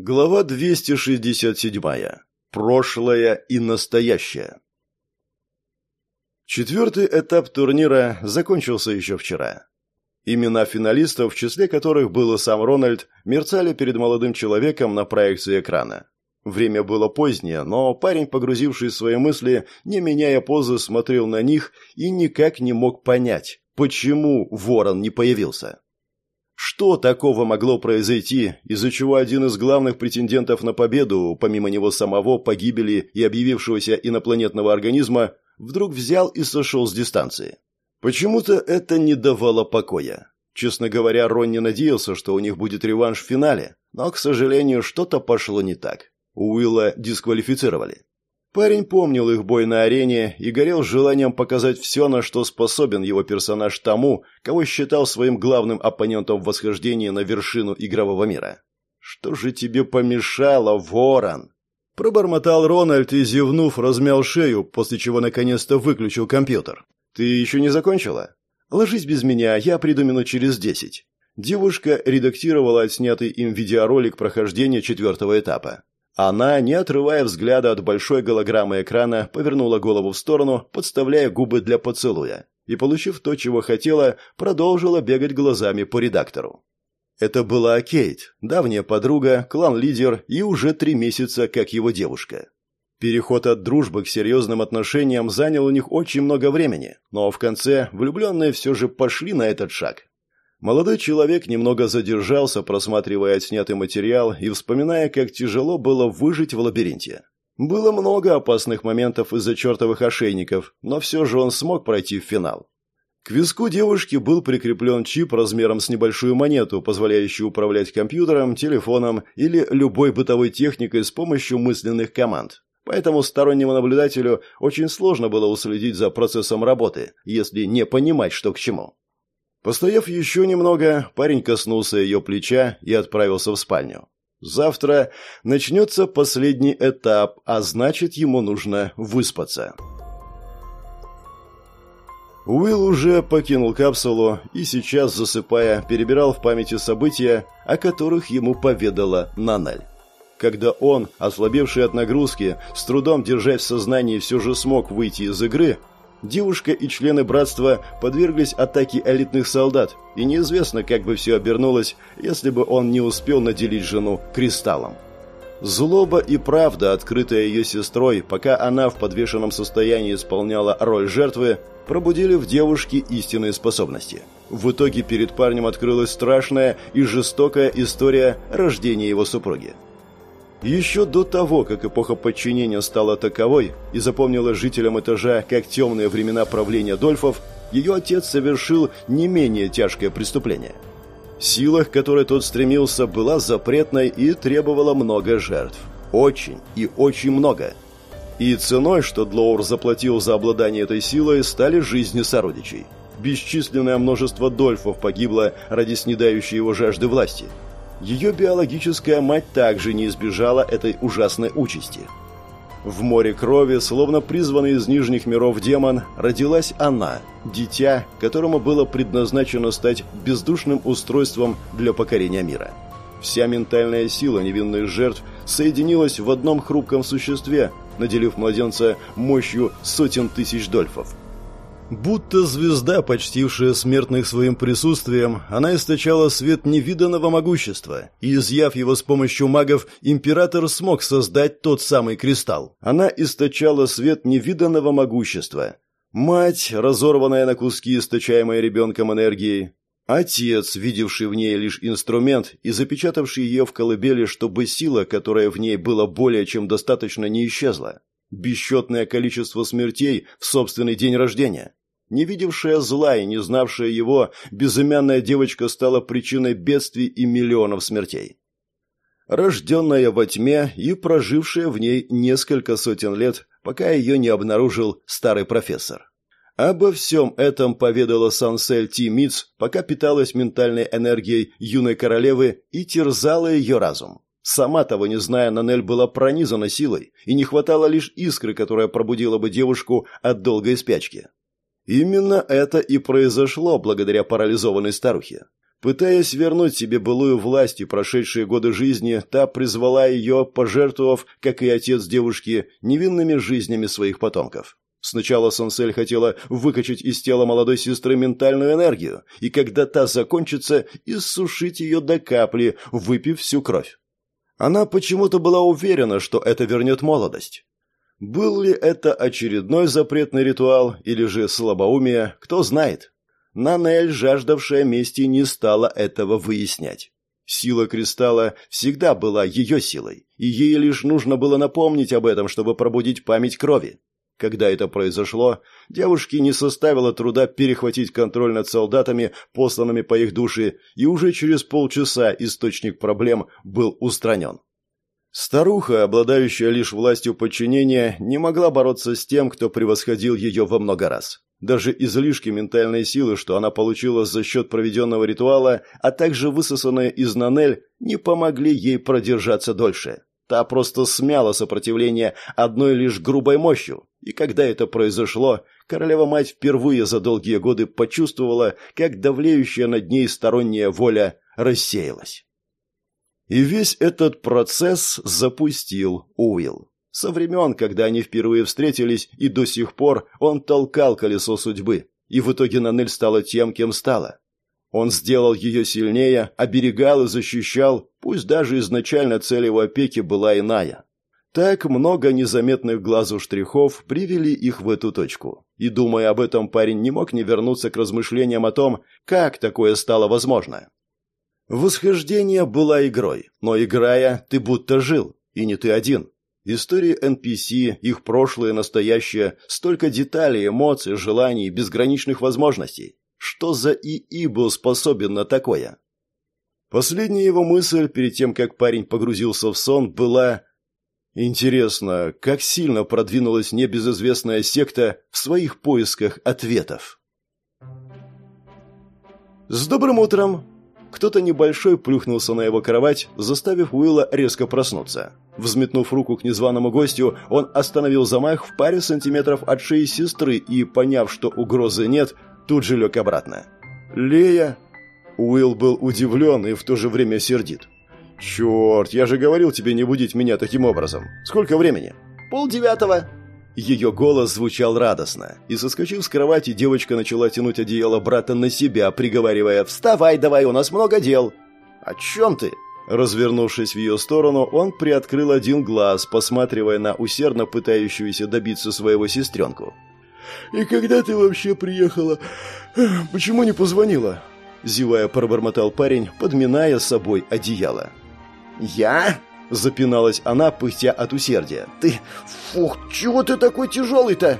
Глава 267. Прошлое и настоящее. Четвертый этап турнира закончился еще вчера. Имена финалистов, в числе которых был и сам Рональд, мерцали перед молодым человеком на проекции экрана. Время было позднее, но парень, погрузивший в свои мысли, не меняя позы, смотрел на них и никак не мог понять, почему Ворон не появился. Что такого могло произойти, из-за чего один из главных претендентов на победу, помимо него самого, погибели и объявившегося инопланетного организма, вдруг взял и сошел с дистанции? Почему-то это не давало покоя. Честно говоря, Рон не надеялся, что у них будет реванш в финале, но, к сожалению, что-то пошло не так. Уилла дисквалифицировали. Парень помнил их бой на арене и горел желанием показать все, на что способен его персонаж тому, кого считал своим главным оппонентом в восхождении на вершину игрового мира. «Что же тебе помешало, ворон?» Пробормотал Рональд и, зевнув, размял шею, после чего наконец-то выключил компьютер. «Ты еще не закончила?» «Ложись без меня, я приду минут через десять». Девушка редактировала отснятый им видеоролик прохождения четвертого этапа. Она, не отрывая взгляда от большой голограммы экрана, повернула голову в сторону, подставляя губы для поцелуя, и, получив то, чего хотела, продолжила бегать глазами по редактору. Это была Кейт, давняя подруга, клан-лидер и уже три месяца как его девушка. Переход от дружбы к серьезным отношениям занял у них очень много времени, но в конце влюбленные все же пошли на этот шаг. Молодой человек немного задержался, просматривая отснятый материал и вспоминая, как тяжело было выжить в лабиринте. Было много опасных моментов из-за чертовых ошейников, но все же он смог пройти в финал. К виску девушки был прикреплен чип размером с небольшую монету, позволяющий управлять компьютером, телефоном или любой бытовой техникой с помощью мысленных команд. Поэтому стороннему наблюдателю очень сложно было уследить за процессом работы, если не понимать, что к чему. Постояв еще немного, парень коснулся ее плеча и отправился в спальню. Завтра начнется последний этап, а значит, ему нужно выспаться. Уилл уже покинул капсулу и сейчас, засыпая, перебирал в памяти события, о которых ему поведала Нанель. Когда он, ослабевший от нагрузки, с трудом держась в сознании, все же смог выйти из игры, Девушка и члены братства подверглись атаке элитных солдат, и неизвестно, как бы все обернулось, если бы он не успел наделить жену кристаллом. Злоба и правда, открытая ее сестрой, пока она в подвешенном состоянии исполняла роль жертвы, пробудили в девушке истинные способности. В итоге перед парнем открылась страшная и жестокая история рождения его супруги. Еще до того, как эпоха подчинения стала таковой и запомнила жителям этажа как темные времена правления Дольфов, ее отец совершил не менее тяжкое преступление. Сила, к которой тот стремился, была запретной и требовала много жертв. Очень и очень много. И ценой, что Длоур заплатил за обладание этой силой, стали жизни сородичей. Бесчисленное множество Дольфов погибло ради снедающей его жажды власти – ее биологическая мать также не избежала этой ужасной участи. В море крови, словно призванный из нижних миров демон, родилась она, дитя, которому было предназначено стать бездушным устройством для покорения мира. Вся ментальная сила невинных жертв соединилась в одном хрупком существе, наделив младенца мощью сотен тысяч дольфов. Будто звезда, почтившая смертных своим присутствием, она источала свет невиданного могущества, и, изъяв его с помощью магов, император смог создать тот самый кристалл. Она источала свет невиданного могущества. Мать, разорванная на куски, источаемой ребенком энергией. Отец, видевший в ней лишь инструмент и запечатавший ее в колыбели, чтобы сила, которая в ней была более чем достаточно, не исчезла. Бесчетное количество смертей в собственный день рождения. Не видевшая зла и не знавшая его, безымянная девочка стала причиной бедствий и миллионов смертей. Рожденная во тьме и прожившая в ней несколько сотен лет, пока ее не обнаружил старый профессор. Обо всем этом поведала Сансель Ти Митц, пока питалась ментальной энергией юной королевы и терзала ее разум. Сама того не зная, Нанель была пронизана силой, и не хватало лишь искры, которая пробудила бы девушку от долгой спячки. Именно это и произошло благодаря парализованной старухе. Пытаясь вернуть себе былую власть и прошедшие годы жизни, та призвала ее, пожертвовав, как и отец девушки, невинными жизнями своих потомков. Сначала Сансель хотела выкачать из тела молодой сестры ментальную энергию, и когда та закончится, иссушить ее до капли, выпив всю кровь. Она почему-то была уверена, что это вернет молодость. Был ли это очередной запретный ритуал или же слабоумие, кто знает. Нанель, жаждавшая мести, не стала этого выяснять. Сила кристалла всегда была ее силой, и ей лишь нужно было напомнить об этом, чтобы пробудить память крови. Когда это произошло, девушке не составило труда перехватить контроль над солдатами, посланными по их душе, и уже через полчаса источник проблем был устранен. Старуха, обладающая лишь властью подчинения, не могла бороться с тем, кто превосходил ее во много раз. Даже излишки ментальной силы, что она получила за счет проведенного ритуала, а также высосанные из Нанель, не помогли ей продержаться дольше. Та просто смяла сопротивление одной лишь грубой мощью, и когда это произошло, королева-мать впервые за долгие годы почувствовала, как давлеющая над ней сторонняя воля рассеялась. И весь этот процесс запустил Уилл. Со времен, когда они впервые встретились, и до сих пор он толкал колесо судьбы, и в итоге Нанель стала тем, кем стала. Он сделал ее сильнее, оберегал и защищал, пусть даже изначально цель его опеки была иная. Так много незаметных глазу штрихов привели их в эту точку. И, думая об этом, парень не мог не вернуться к размышлениям о том, как такое стало возможно. Восхождение была игрой, но играя, ты будто жил, и не ты один. Истории NPC, их прошлое настоящее, столько деталей, эмоций, желаний, безграничных возможностей. Что за ИИ был способен на такое? Последняя его мысль, перед тем, как парень погрузился в сон, была Интересно, как сильно продвинулась небезызвестная секта в своих поисках ответов? «С добрым утром!» Кто-то небольшой плюхнулся на его кровать, заставив Уилла резко проснуться. Взметнув руку к незваному гостю, он остановил замах в паре сантиметров от шеи сестры и, поняв, что угрозы нет, тут же лег обратно. «Лея?» Уилл был удивлен и в то же время сердит. «Черт, я же говорил тебе не будить меня таким образом. Сколько времени?» «Пол девятого». Ее голос звучал радостно, и, соскочив с кровати, девочка начала тянуть одеяло брата на себя, приговаривая «Вставай давай, у нас много дел». «О чем ты?» Развернувшись в ее сторону, он приоткрыл один глаз, посматривая на усердно пытающуюся добиться своего сестренку. «И когда ты вообще приехала? Почему не позвонила?» Зевая пробормотал парень, подминая с собой одеяло. «Я?» – запиналась она, пыхтя от усердия. «Ты... Фух, чего ты такой тяжелый-то?»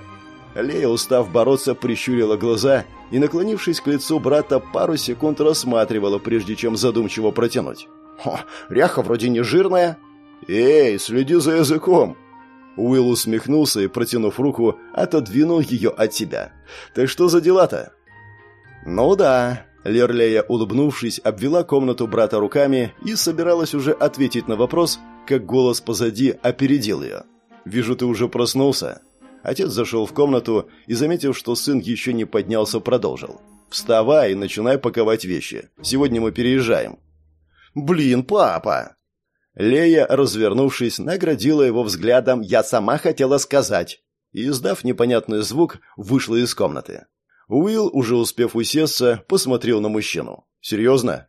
Лея, устав бороться, прищурила глаза и, наклонившись к лицу брата, пару секунд рассматривала, прежде чем задумчиво протянуть. «О, ряха вроде не жирная». «Эй, следи за языком!» Уилл усмехнулся и, протянув руку, отодвинул ее от себя. «Так что за дела-то?» «Ну да, Лерлея, улыбнувшись, обвела комнату брата руками и собиралась уже ответить на вопрос, как голос позади опередил ее. «Вижу, ты уже проснулся». Отец зашел в комнату и, заметив, что сын еще не поднялся, продолжил. «Вставай и начинай паковать вещи. Сегодня мы переезжаем». «Блин, папа!» Лея, развернувшись, наградила его взглядом «Я сама хотела сказать» и, издав непонятный звук, вышла из комнаты. Уилл, уже успев усесться, посмотрел на мужчину. «Серьезно?»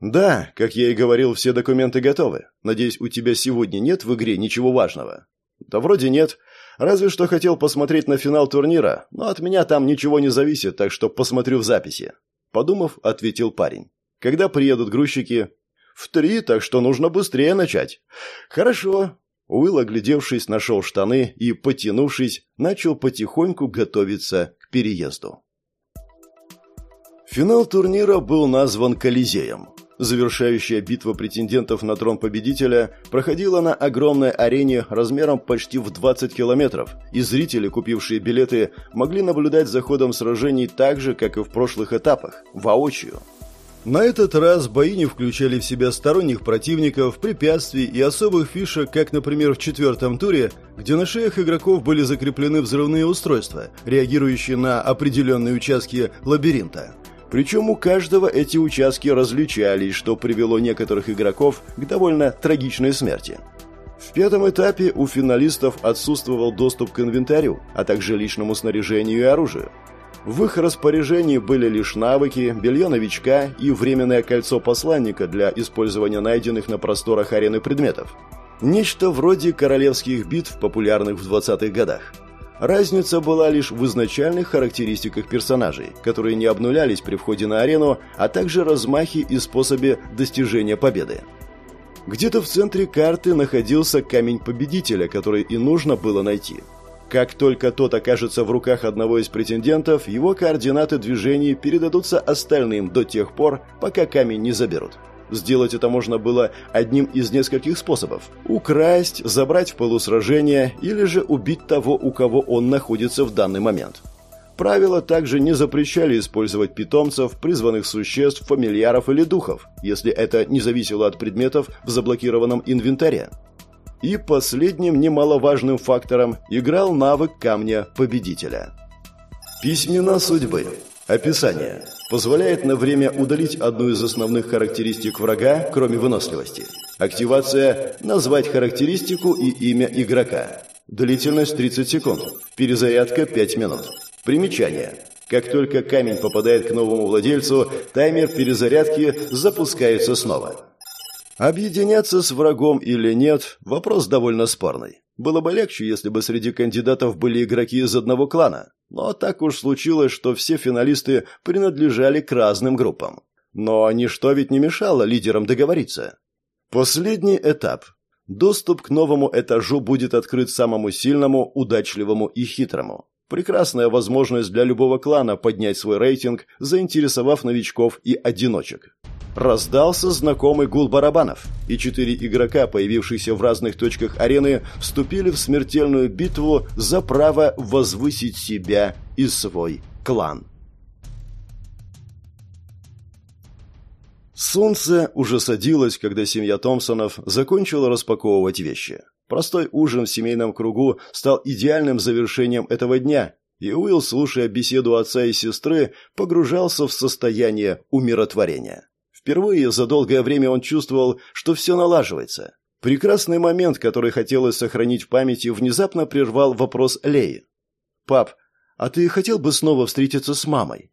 «Да, как я и говорил, все документы готовы. Надеюсь, у тебя сегодня нет в игре ничего важного?» «Да вроде нет. Разве что хотел посмотреть на финал турнира, но от меня там ничего не зависит, так что посмотрю в записи». Подумав, ответил парень. «Когда приедут грузчики?» «В три, так что нужно быстрее начать». «Хорошо». Уилл, оглядевшись, нашел штаны и, потянувшись, начал потихоньку готовиться к переезду. Финал турнира был назван Колизеем. Завершающая битва претендентов на трон победителя проходила на огромной арене размером почти в 20 километров, и зрители, купившие билеты, могли наблюдать за ходом сражений так же, как и в прошлых этапах, воочию. На этот раз бои не включали в себя сторонних противников, препятствий и особых фишек, как, например, в четвертом туре, где на шеях игроков были закреплены взрывные устройства, реагирующие на определенные участки лабиринта. Причем у каждого эти участки различались, что привело некоторых игроков к довольно трагичной смерти. В пятом этапе у финалистов отсутствовал доступ к инвентарю, а также личному снаряжению и оружию. В их распоряжении были лишь навыки, белье новичка и временное кольцо посланника для использования найденных на просторах арены предметов. Нечто вроде королевских битв, популярных в 20-х годах. Разница была лишь в изначальных характеристиках персонажей, которые не обнулялись при входе на арену, а также размахе и способе достижения победы. Где-то в центре карты находился камень победителя, который и нужно было найти. Как только тот окажется в руках одного из претендентов, его координаты движений передадутся остальным до тех пор, пока камень не заберут. Сделать это можно было одним из нескольких способов. Украсть, забрать в полусражение или же убить того, у кого он находится в данный момент. Правила также не запрещали использовать питомцев, призванных существ, фамильяров или духов, если это не зависело от предметов в заблокированном инвентаре. И последним немаловажным фактором играл навык камня победителя. Письмена судьбы. Описание. Позволяет на время удалить одну из основных характеристик врага, кроме выносливости. Активация «Назвать характеристику и имя игрока». Длительность 30 секунд. Перезарядка 5 минут. Примечание. Как только камень попадает к новому владельцу, таймер перезарядки запускается снова. Объединяться с врагом или нет – вопрос довольно спорный. Было бы легче, если бы среди кандидатов были игроки из одного клана. Но так уж случилось, что все финалисты принадлежали к разным группам. Но ничто ведь не мешало лидерам договориться. Последний этап. Доступ к новому этажу будет открыт самому сильному, удачливому и хитрому. Прекрасная возможность для любого клана поднять свой рейтинг, заинтересовав новичков и одиночек. Раздался знакомый гул барабанов, и четыре игрока, появившиеся в разных точках арены, вступили в смертельную битву за право возвысить себя и свой клан. Солнце уже садилось, когда семья Томпсонов закончила распаковывать вещи. Простой ужин в семейном кругу стал идеальным завершением этого дня, и Уилл, слушая беседу отца и сестры, погружался в состояние умиротворения. Впервые за долгое время он чувствовал, что все налаживается. Прекрасный момент, который хотелось сохранить в памяти, внезапно прервал вопрос Леи. «Пап, а ты хотел бы снова встретиться с мамой?»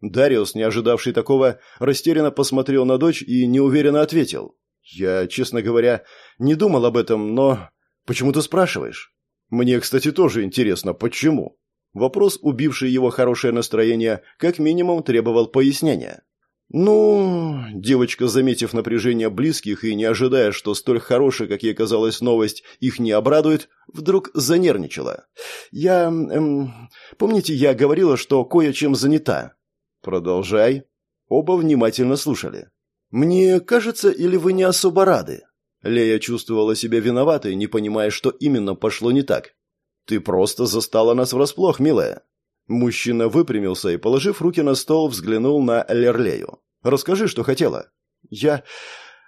Дариус, не ожидавший такого, растерянно посмотрел на дочь и неуверенно ответил. «Я, честно говоря, не думал об этом, но... Почему ты спрашиваешь?» «Мне, кстати, тоже интересно, почему?» Вопрос, убивший его хорошее настроение, как минимум требовал пояснения. «Ну...» – девочка, заметив напряжение близких и не ожидая, что столь хорошая, как ей казалась новость, их не обрадует, вдруг занервничала. «Я... Эм, помните, я говорила, что кое-чем занята?» «Продолжай». Оба внимательно слушали. «Мне кажется, или вы не особо рады?» Лея чувствовала себя виноватой, не понимая, что именно пошло не так. «Ты просто застала нас врасплох, милая. Мужчина выпрямился и, положив руки на стол, взглянул на Лерлею. «Расскажи, что хотела». «Я...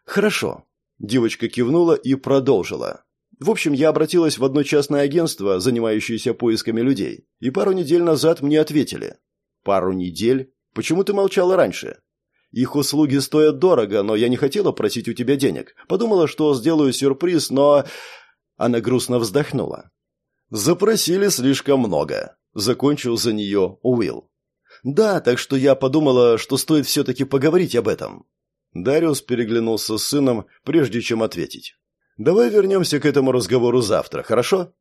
Хорошо». Девочка кивнула и продолжила. «В общем, я обратилась в одно частное агентство, занимающееся поисками людей, и пару недель назад мне ответили». «Пару недель? Почему ты молчала раньше?» «Их услуги стоят дорого, но я не хотела просить у тебя денег. Подумала, что сделаю сюрприз, но...» Она грустно вздохнула. «Запросили слишком много. Закончил за нее Уилл. «Да, так что я подумала, что стоит все-таки поговорить об этом». Дариус переглянулся с сыном, прежде чем ответить. «Давай вернемся к этому разговору завтра, хорошо?»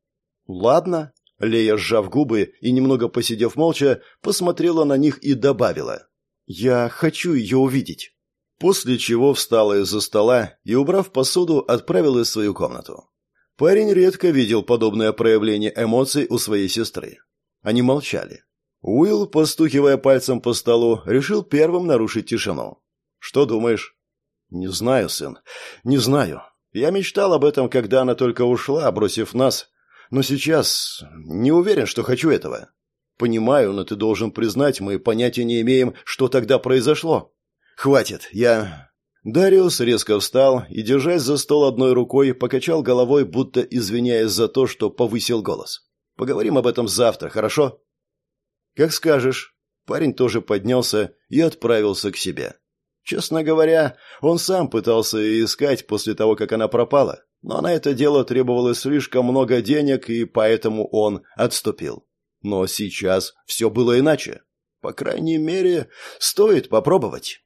«Ладно». Лея, сжав губы и немного посидев молча, посмотрела на них и добавила. «Я хочу ее увидеть». После чего встала из-за стола и, убрав посуду, отправилась в свою комнату. Парень редко видел подобное проявление эмоций у своей сестры. Они молчали. Уилл, постукивая пальцем по столу, решил первым нарушить тишину. «Что думаешь?» «Не знаю, сын. Не знаю. Я мечтал об этом, когда она только ушла, бросив нас. Но сейчас не уверен, что хочу этого. Понимаю, но ты должен признать, мы понятия не имеем, что тогда произошло. Хватит, я...» Дариус резко встал и, держась за стол одной рукой, покачал головой, будто извиняясь за то, что повысил голос. Поговорим об этом завтра, хорошо?» «Как скажешь». Парень тоже поднялся и отправился к себе. Честно говоря, он сам пытался ее искать после того, как она пропала, но на это дело требовалось слишком много денег, и поэтому он отступил. Но сейчас все было иначе. По крайней мере, стоит попробовать.